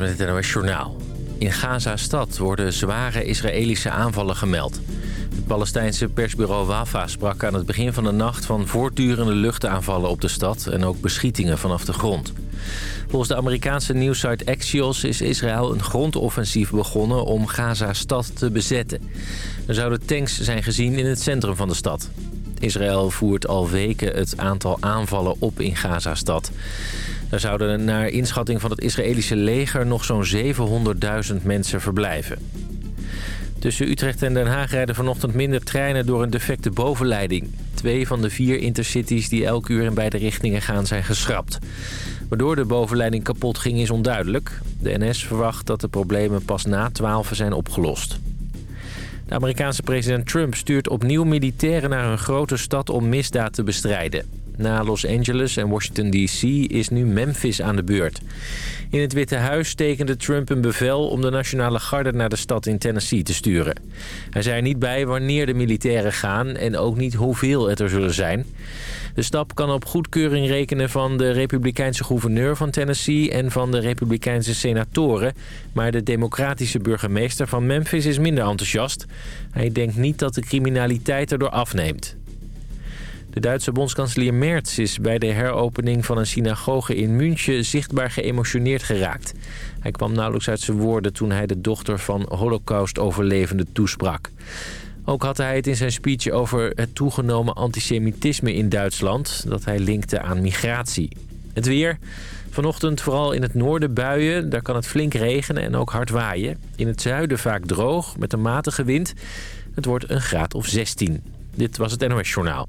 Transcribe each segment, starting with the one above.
Met het NOS Journaal. In Gaza-stad worden zware Israëlische aanvallen gemeld. Het Palestijnse persbureau Wafa sprak aan het begin van de nacht... van voortdurende luchtaanvallen op de stad en ook beschietingen vanaf de grond. Volgens de Amerikaanse nieuwsite Axios is Israël een grondoffensief begonnen... om Gaza-stad te bezetten. Er zouden tanks zijn gezien in het centrum van de stad. Israël voert al weken het aantal aanvallen op in Gaza-stad. Daar zouden naar inschatting van het Israëlische leger nog zo'n 700.000 mensen verblijven. Tussen Utrecht en Den Haag rijden vanochtend minder treinen door een defecte bovenleiding. Twee van de vier intercities die elk uur in beide richtingen gaan zijn geschrapt. Waardoor de bovenleiding kapot ging is onduidelijk. De NS verwacht dat de problemen pas na 12 zijn opgelost. De Amerikaanse president Trump stuurt opnieuw militairen naar een grote stad om misdaad te bestrijden. Na Los Angeles en Washington D.C. is nu Memphis aan de beurt. In het Witte Huis tekende Trump een bevel om de Nationale Garde naar de stad in Tennessee te sturen. Hij zei er niet bij wanneer de militairen gaan en ook niet hoeveel het er zullen zijn. De stap kan op goedkeuring rekenen van de republikeinse gouverneur van Tennessee en van de republikeinse senatoren. Maar de democratische burgemeester van Memphis is minder enthousiast. Hij denkt niet dat de criminaliteit erdoor afneemt. De Duitse bondskanselier Merz is bij de heropening van een synagoge in München zichtbaar geëmotioneerd geraakt. Hij kwam nauwelijks uit zijn woorden toen hij de dochter van holocaust-overlevenden toesprak. Ook had hij het in zijn speech over het toegenomen antisemitisme in Duitsland... dat hij linkte aan migratie. Het weer. Vanochtend vooral in het noorden buien. Daar kan het flink regenen en ook hard waaien. In het zuiden vaak droog, met een matige wind. Het wordt een graad of 16. Dit was het NOS Journaal.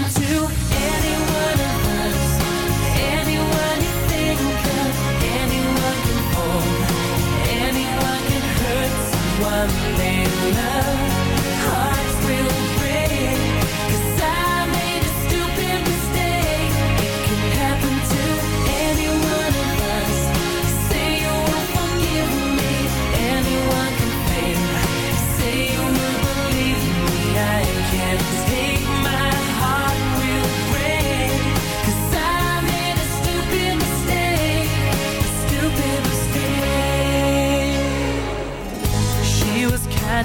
hurt someone they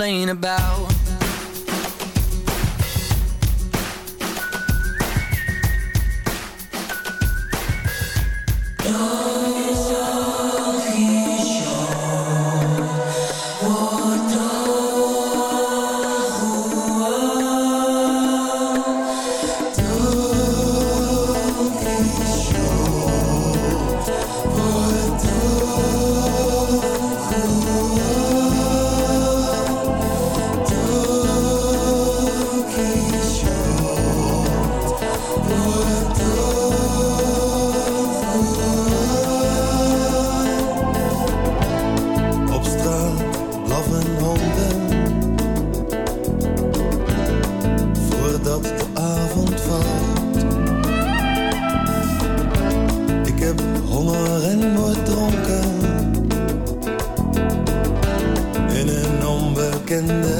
complain about. Onbekende stad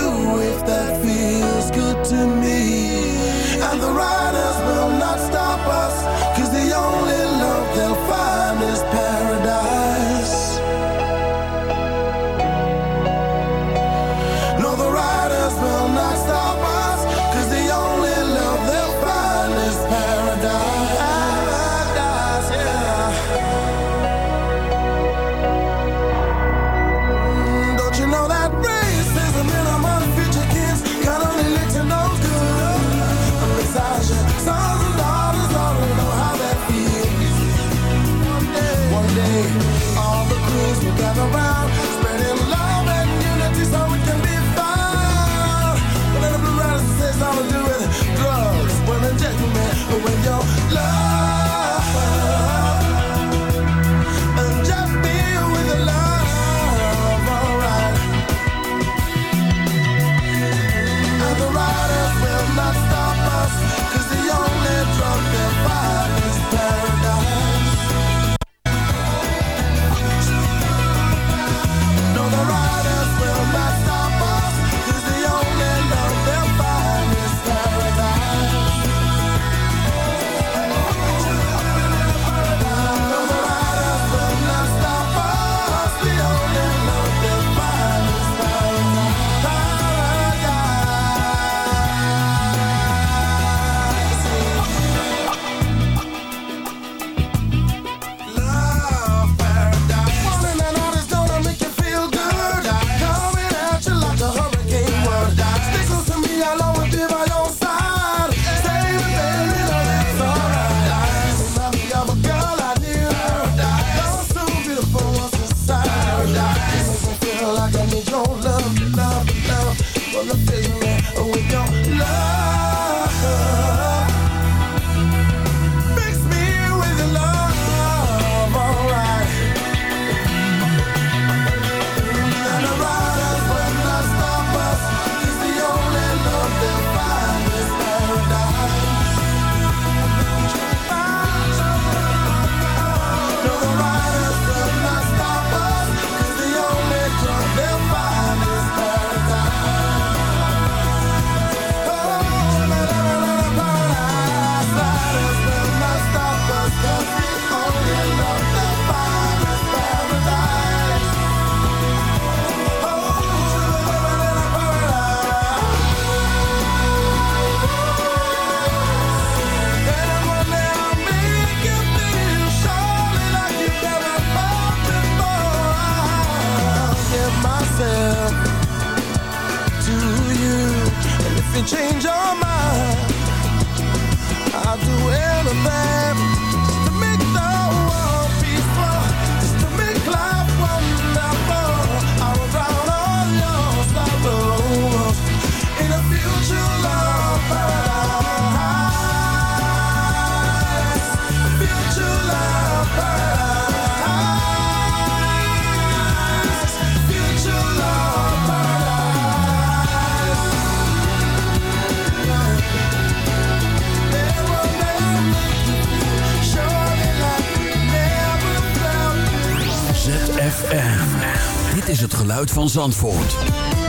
Van Zandvoort.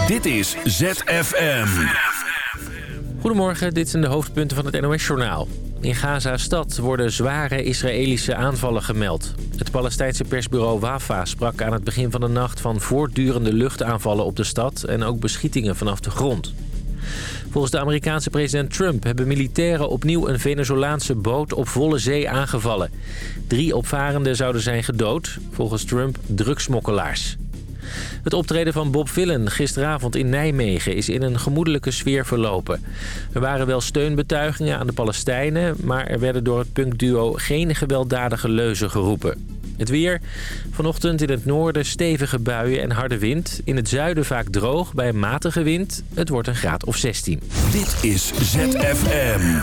Dit is ZFM. Goedemorgen, dit zijn de hoofdpunten van het NOS-journaal. In Gaza-stad worden zware Israëlische aanvallen gemeld. Het Palestijnse persbureau WAFA sprak aan het begin van de nacht... van voortdurende luchtaanvallen op de stad en ook beschietingen vanaf de grond. Volgens de Amerikaanse president Trump hebben militairen opnieuw een Venezolaanse boot op volle zee aangevallen. Drie opvarenden zouden zijn gedood, volgens Trump drugsmokkelaars. Het optreden van Bob Villen gisteravond in Nijmegen is in een gemoedelijke sfeer verlopen. Er waren wel steunbetuigingen aan de Palestijnen... maar er werden door het punkduo geen gewelddadige leuzen geroepen. Het weer. Vanochtend in het noorden stevige buien en harde wind. In het zuiden vaak droog bij een matige wind. Het wordt een graad of 16. Dit is ZFM.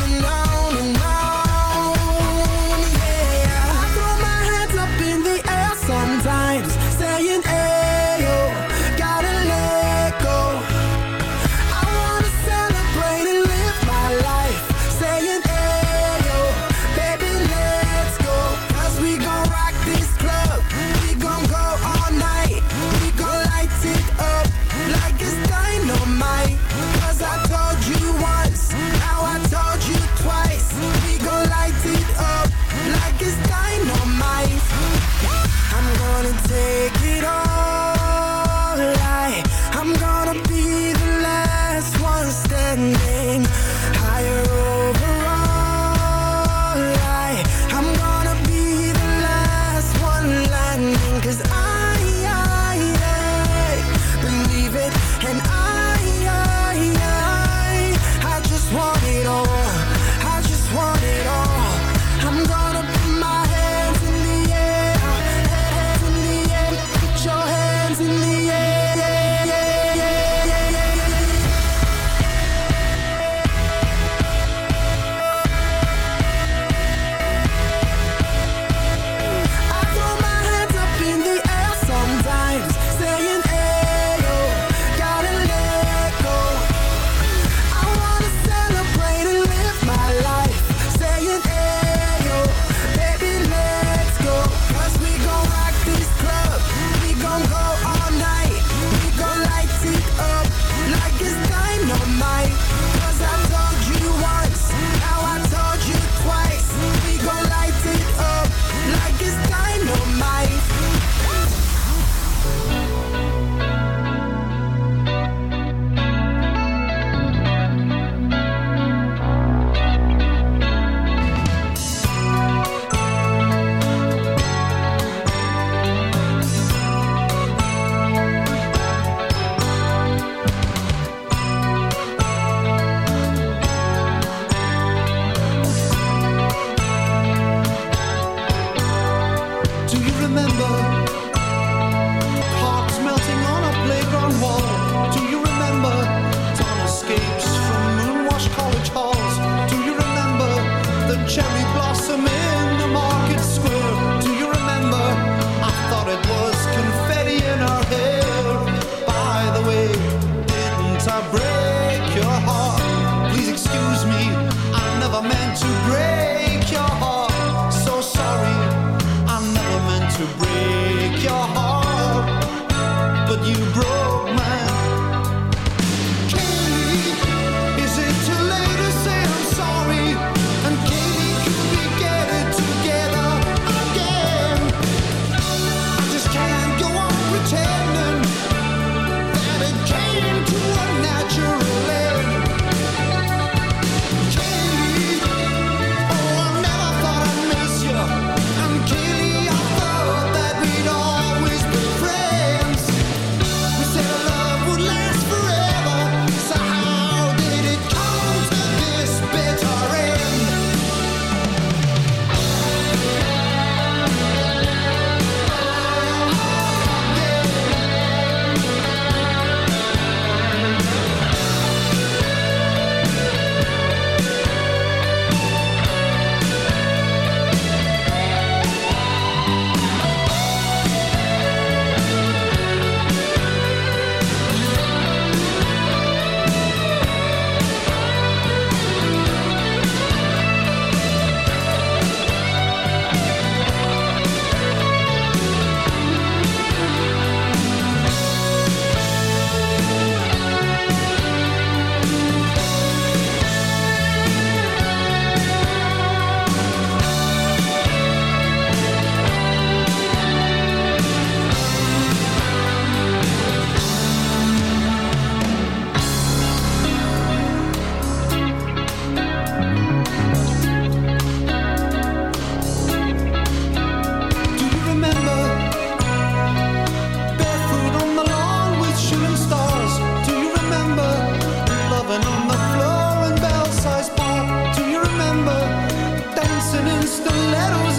dancing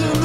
in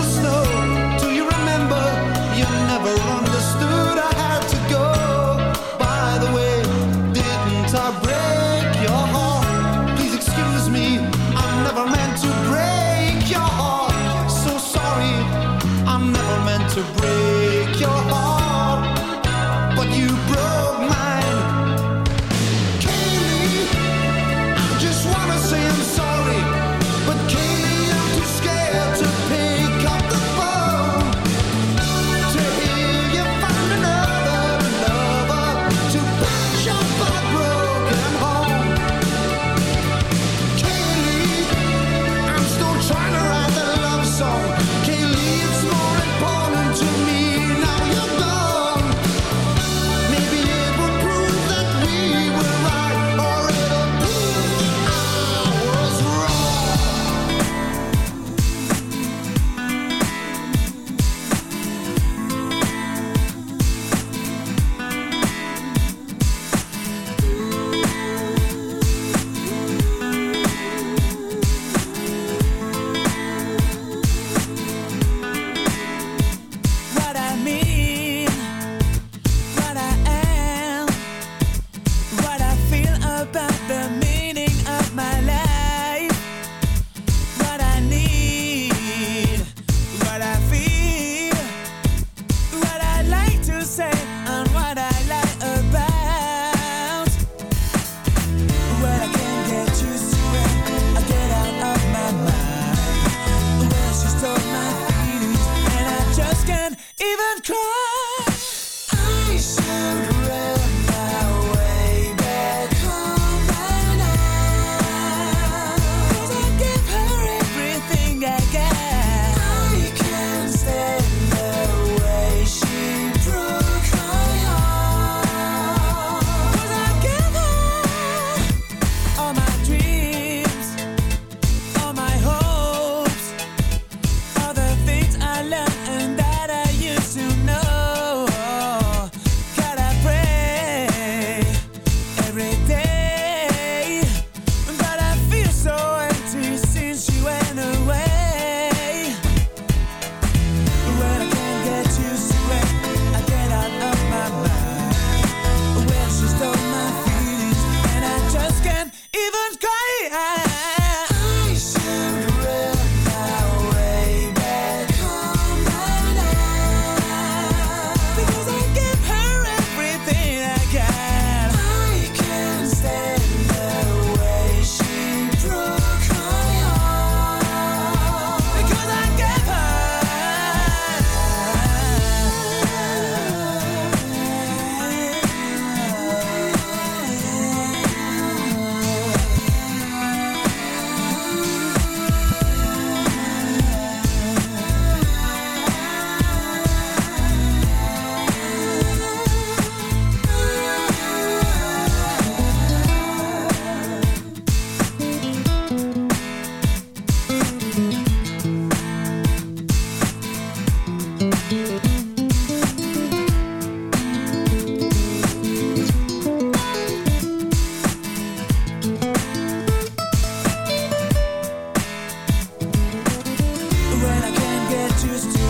choose to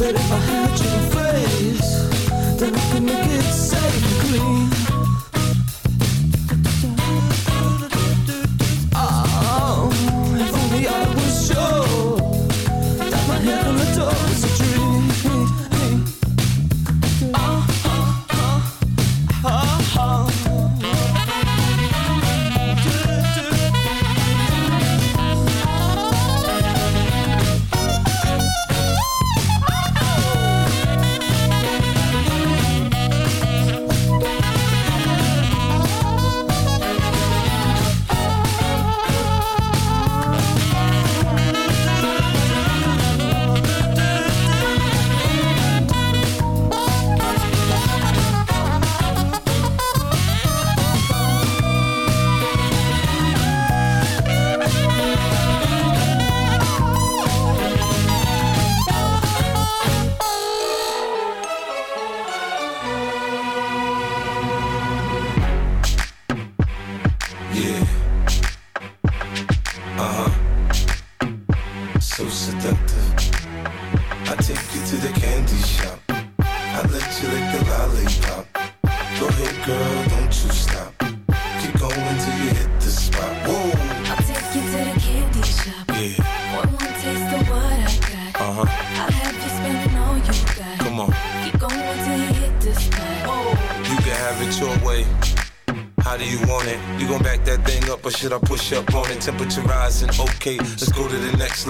But if I had your face Then I could make it safe and clean.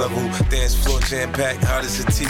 Level. Dance floor jam packed, hot as a tea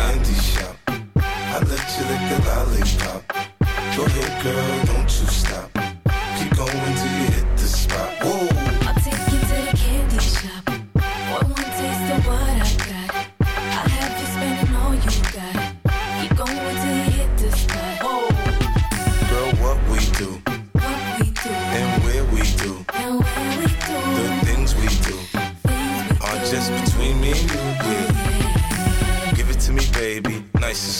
Candy shop. I let you lick the lollipop. Go ahead, girl, don't you stop. Nice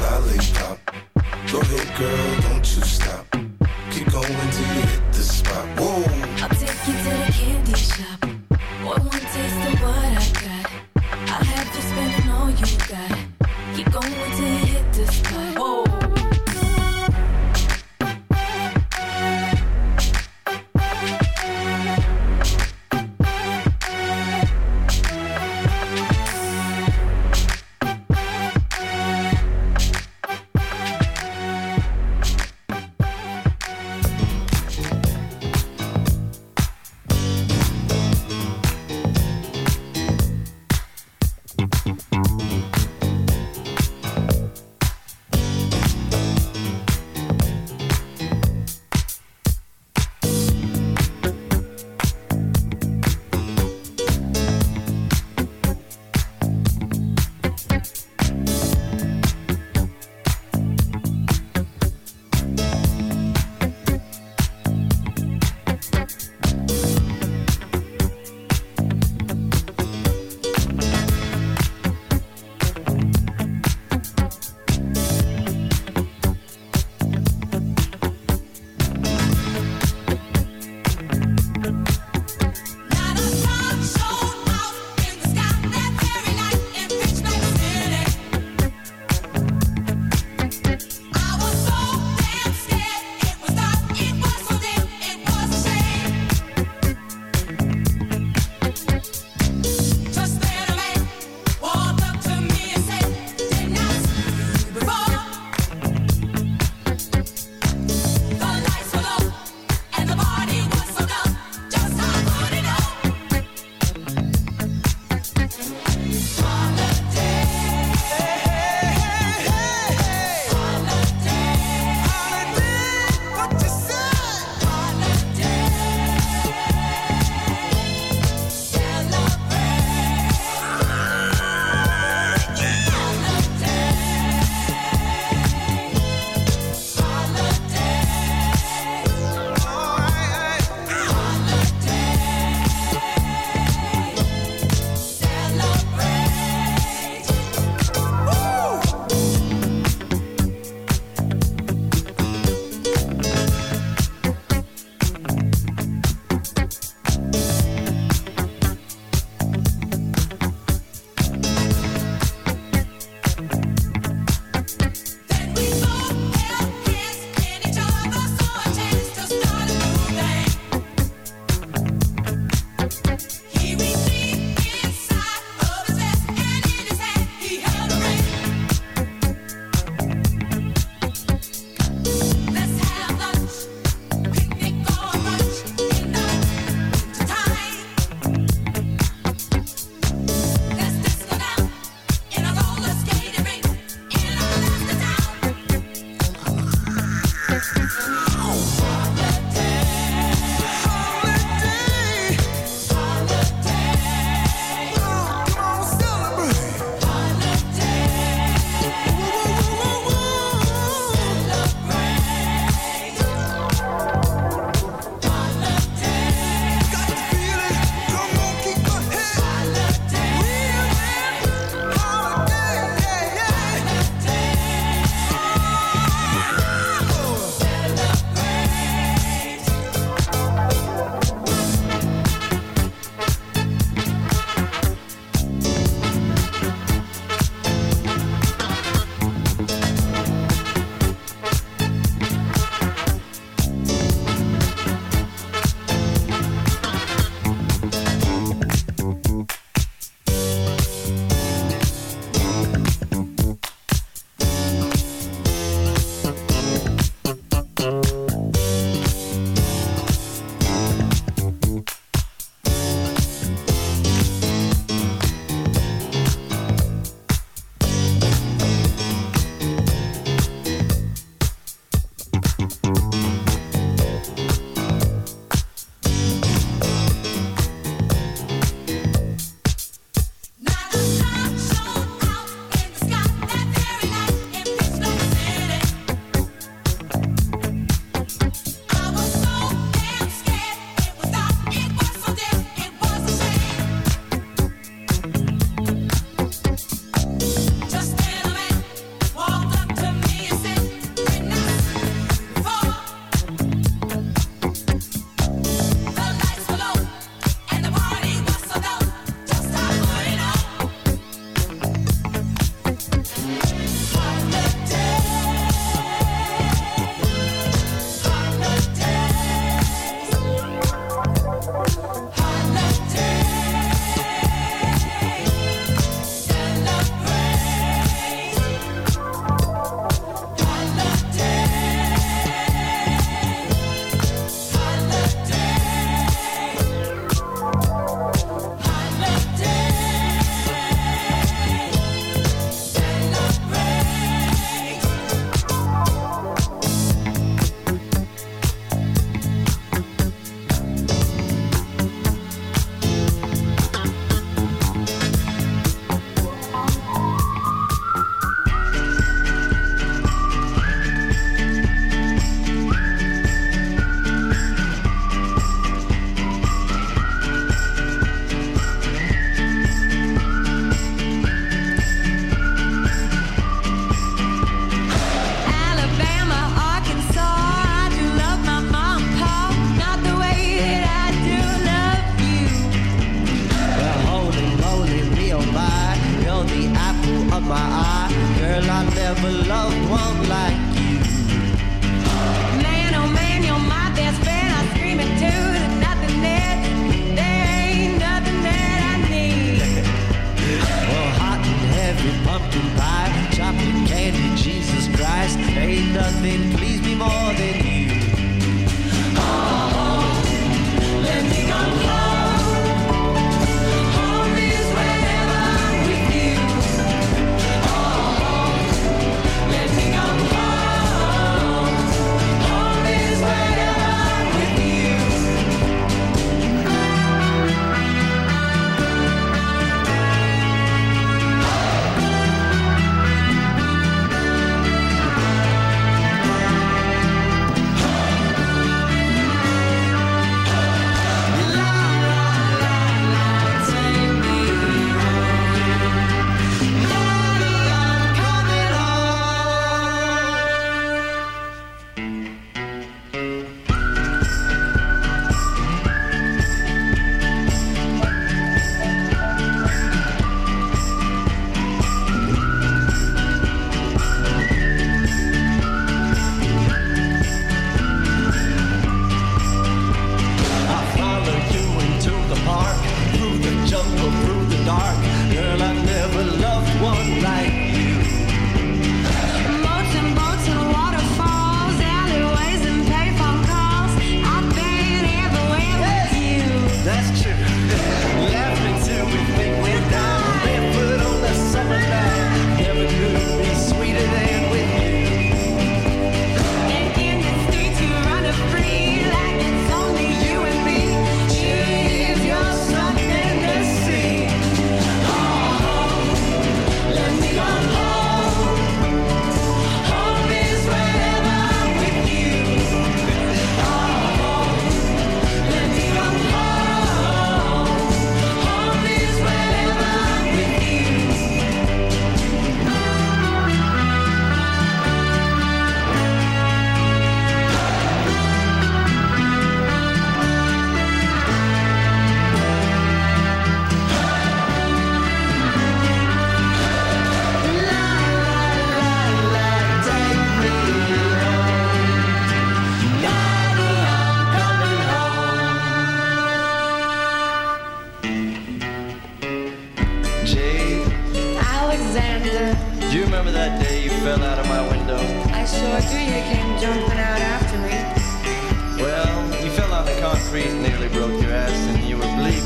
lollipop. Go ahead, girl, don't you stop. Keep going till you hit the spot. Whoa. I'll take you to the candy shop.